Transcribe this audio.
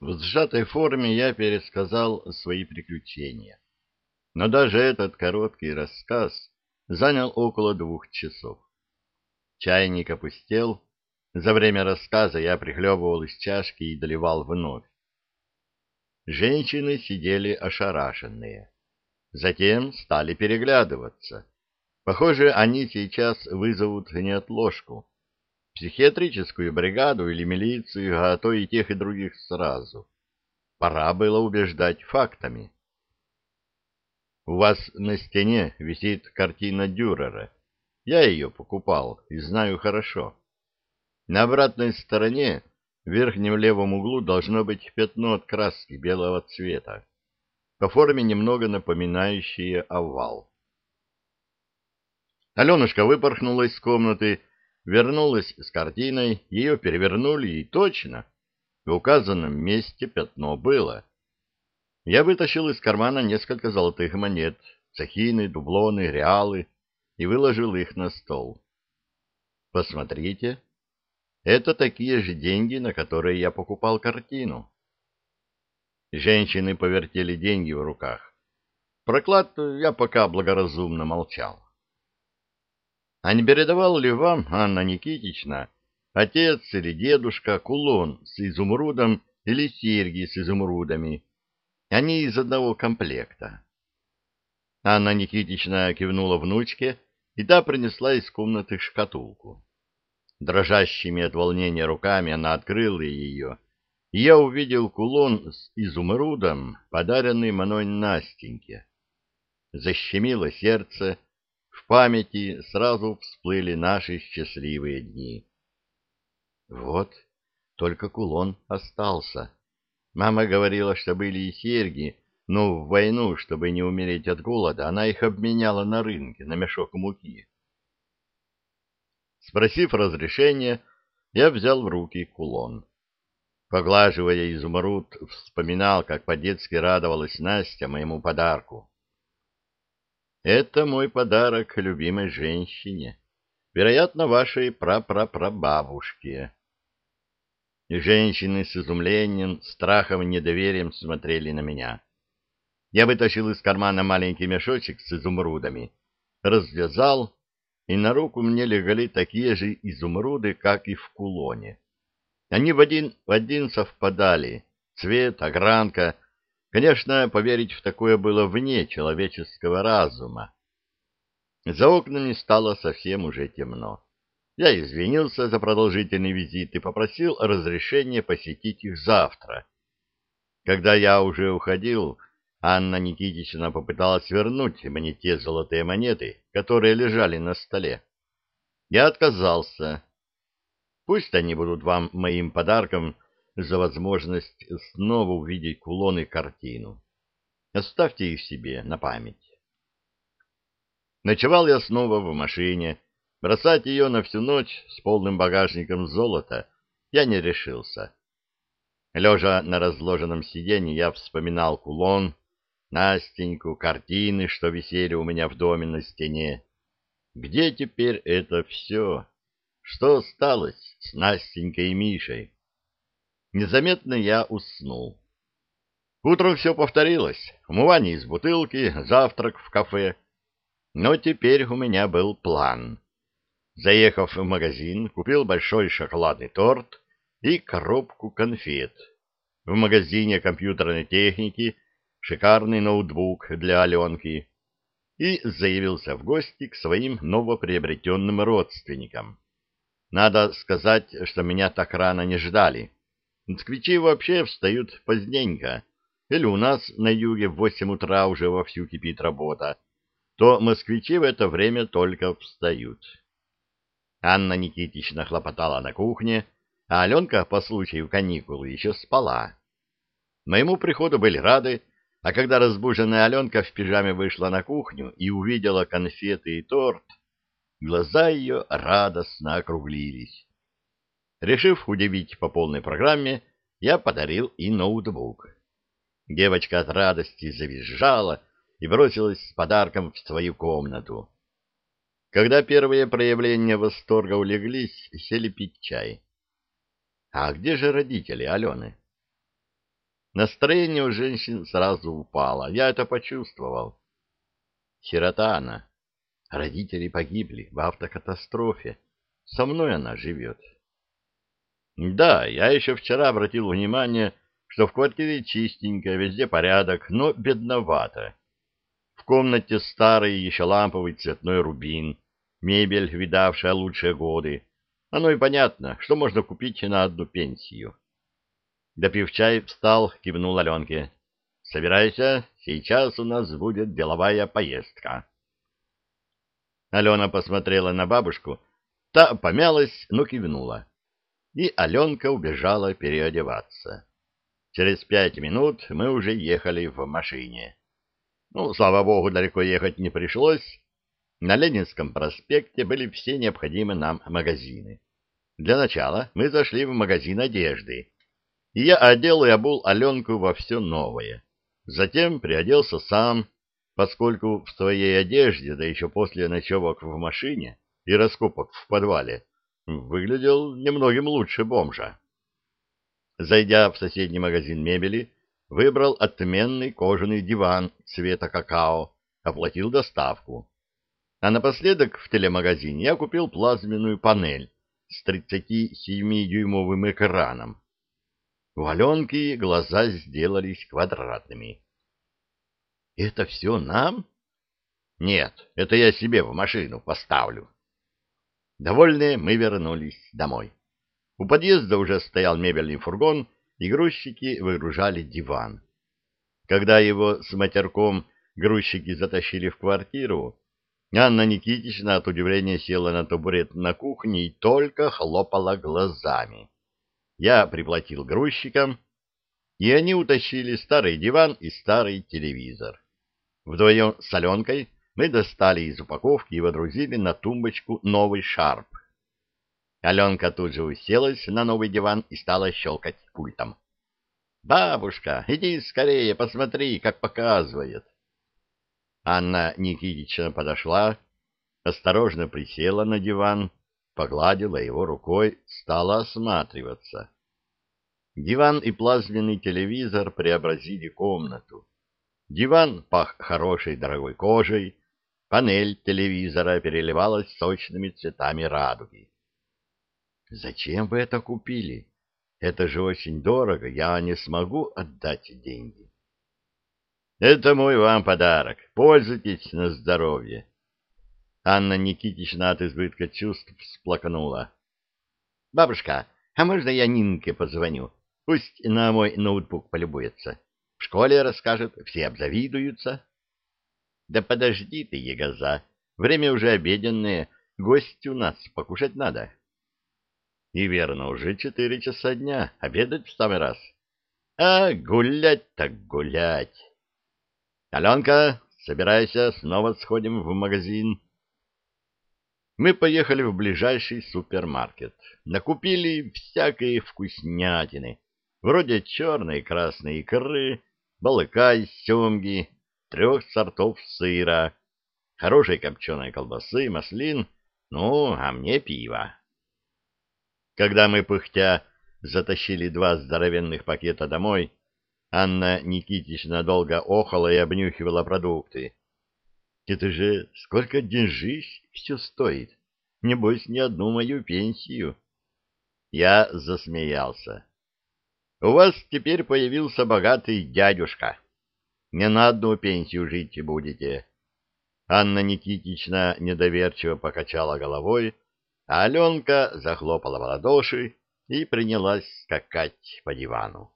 В сжатой форме я пересказал свои приключения. Но даже этот короткий рассказ занял около двух часов. Чайник опустел. За время рассказа я прихлебывал из чашки и доливал вновь. Женщины сидели ошарашенные. Затем стали переглядываться. Похоже, они сейчас вызовут неотложку психиатрическую бригаду или милицию, а то и тех, и других сразу. Пора было убеждать фактами. У вас на стене висит картина Дюрера. Я ее покупал и знаю хорошо. На обратной стороне, в верхнем левом углу, должно быть пятно от краски белого цвета, по форме немного напоминающее овал. Аленушка выпорхнула из комнаты вернулась с картиной, ее перевернули, и точно, в указанном месте пятно было. Я вытащил из кармана несколько золотых монет, цахины, дублоны, реалы, и выложил их на стол. Посмотрите, это такие же деньги, на которые я покупал картину. Женщины повертели деньги в руках. Проклад я пока благоразумно молчал. А не передавал ли вам, Анна Никитична, отец или дедушка кулон с изумрудом или серьги с изумрудами? Они из одного комплекта. Анна Никитична кивнула внучке, и та принесла из комнаты шкатулку. Дрожащими от волнения руками она открыла ее, и я увидел кулон с изумрудом, подаренный мной Настеньке. Защемило сердце, в памяти сразу всплыли наши счастливые дни. Вот, только кулон остался. Мама говорила, что были и серьги, но в войну, чтобы не умереть от голода, она их обменяла на рынке на мешок муки. Спросив разрешения, я взял в руки кулон. Поглаживая изумруд, вспоминал, как по-детски радовалась Настя моему подарку. Это мой подарок любимой женщине, вероятно, вашей прапрапрабабушке. Женщины с изумлением, страхом и недоверием смотрели на меня. Я вытащил из кармана маленький мешочек с изумрудами, развязал, и на руку мне легли такие же изумруды, как и в кулоне. Они в один в один совпадали, цвет, огранка — Конечно, поверить в такое было вне человеческого разума. За окнами стало совсем уже темно. Я извинился за продолжительный визит и попросил разрешения посетить их завтра. Когда я уже уходил, Анна Никитична попыталась вернуть мне те золотые монеты, которые лежали на столе. Я отказался. Пусть они будут вам моим подарком за возможность снова увидеть кулон и картину. Оставьте их себе на память. Ночевал я снова в машине. Бросать ее на всю ночь с полным багажником золота я не решился. Лежа на разложенном сиденье, я вспоминал кулон, Настеньку, картины, что висели у меня в доме на стене. Где теперь это все? Что осталось с Настенькой и Мишей? Незаметно я уснул. Утром все повторилось. Умывание из бутылки, завтрак в кафе. Но теперь у меня был план. Заехав в магазин, купил большой шоколадный торт и коробку конфет. В магазине компьютерной техники шикарный ноутбук для Аленки и заявился в гости к своим новоприобретенным родственникам. Надо сказать, что меня так рано не ждали. Москвичи вообще встают поздненько, или у нас на юге в восемь утра уже вовсю кипит работа, то москвичи в это время только встают. Анна Никитична хлопотала на кухне, а Аленка по случаю каникулы еще спала. Моему приходу были рады, а когда разбуженная Аленка в пижаме вышла на кухню и увидела конфеты и торт, глаза ее радостно округлились. Решив удивить по полной программе, я подарил и ноутбук. Девочка от радости завизжала и бросилась с подарком в свою комнату. Когда первые проявления восторга улеглись, сели пить чай. А где же родители Алены? Настроение у женщин сразу упало. Я это почувствовал. Сирота она. Родители погибли в автокатастрофе. Со мной она живет. Да, я еще вчера обратил внимание, что в квартире чистенько, везде порядок, но бедновато. В комнате старый еще ламповый цветной рубин, мебель, видавшая лучшие годы. Оно и понятно, что можно купить на одну пенсию. Допив чай, встал, кивнул Аленке. «Собирайся, сейчас у нас будет деловая поездка». Алена посмотрела на бабушку, та помялась, но кивнула. И Аленка убежала переодеваться. Через пять минут мы уже ехали в машине. Ну, слава богу, далеко ехать не пришлось. На Ленинском проспекте были все необходимые нам магазины. Для начала мы зашли в магазин одежды, и я одел и обул Аленку во все новое. Затем приоделся сам, поскольку в своей одежде, да еще после ночевок в машине и раскопок в подвале, выглядел немногим лучше бомжа. Зайдя в соседний магазин мебели, выбрал отменный кожаный диван цвета какао, оплатил доставку. А напоследок в телемагазине я купил плазменную панель с 37-дюймовым экраном. У Аленки глаза сделались квадратными. — Это все нам? — Нет, это я себе в машину поставлю. Довольные мы вернулись домой. У подъезда уже стоял мебельный фургон, и грузчики выгружали диван. Когда его с матерком грузчики затащили в квартиру, Анна Никитична от удивления села на табурет на кухне и только хлопала глазами. Я приплатил грузчикам, и они утащили старый диван и старый телевизор. Вдвоем с Аленкой мы достали из упаковки и водрузили на тумбочку новый шарп. Аленка тут же уселась на новый диван и стала щелкать пультом. «Бабушка, иди скорее, посмотри, как показывает». Анна Никитична подошла, осторожно присела на диван, погладила его рукой, стала осматриваться. Диван и плазменный телевизор преобразили комнату. Диван пах хорошей дорогой кожей, панель телевизора переливалась сочными цветами радуги. «Зачем вы это купили? Это же очень дорого, я не смогу отдать деньги». Это мой вам подарок. Пользуйтесь на здоровье. Анна Никитична от избытка чувств всплакнула. Бабушка, а можно я Нинке позвоню? Пусть на мой ноутбук полюбуется. В школе расскажет, все обзавидуются. Да подожди ты, ягоза. Время уже обеденное, гость у нас, покушать надо. И верно, уже четыре часа дня, обедать в самый раз. А гулять так гулять. Аленка, собирайся, снова сходим в магазин. Мы поехали в ближайший супермаркет. Накупили всякой вкуснятины, вроде черной и красной икры, балыка из семги, трех сортов сыра, хорошей копченой колбасы, маслин, ну, а мне пиво. Когда мы, пыхтя, затащили два здоровенных пакета домой, Анна Никитична долго охала и обнюхивала продукты. Это же сколько деньжищ все стоит. Небось, не одну мою пенсию. Я засмеялся. У вас теперь появился богатый дядюшка. Не на одну пенсию жить будете. Анна Никитична недоверчиво покачала головой, а Аленка захлопала в ладоши и принялась скакать по дивану.